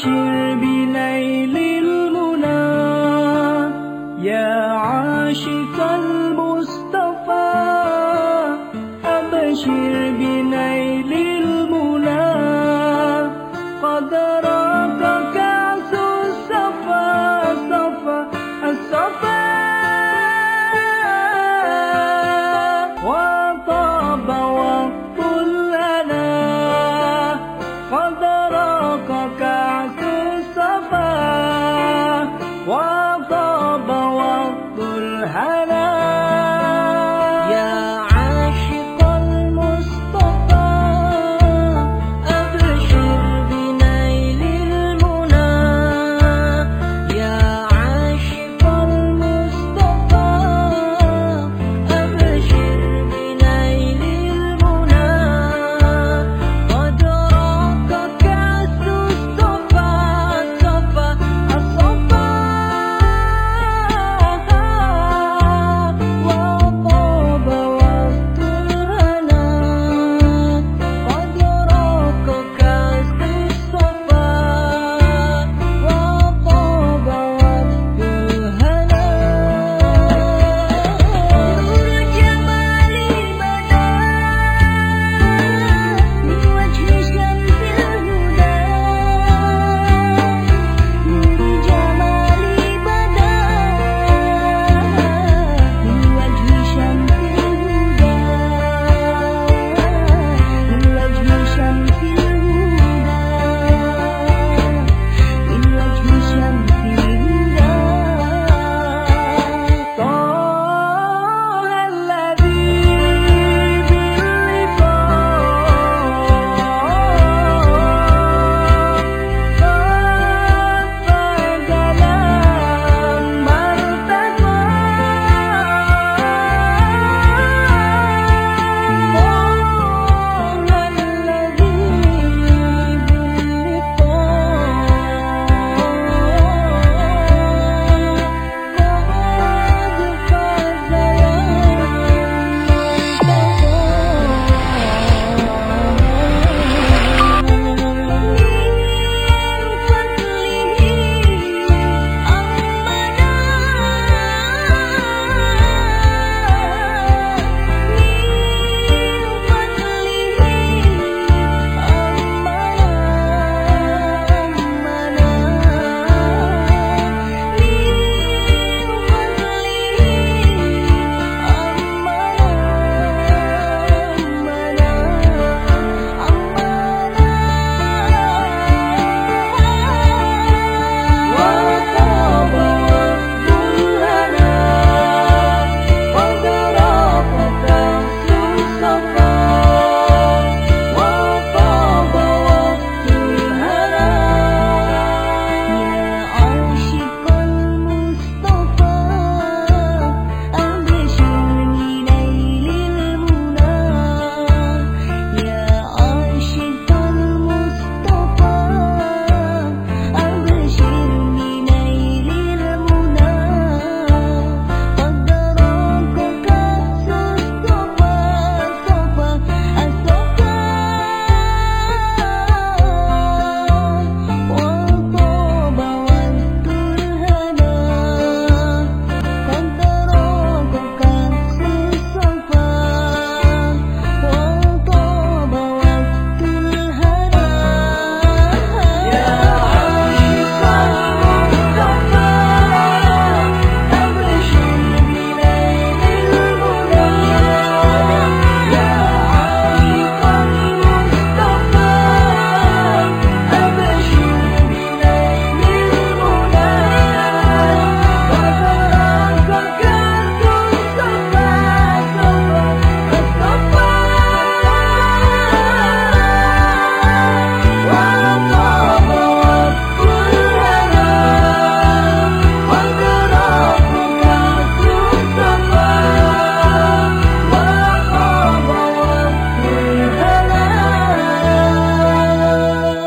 أبشر بنيل المنى. يا عاشق المصطفى أبشر بنيل المنى. قد راك كأس الصفا الصفا الصفا وطاب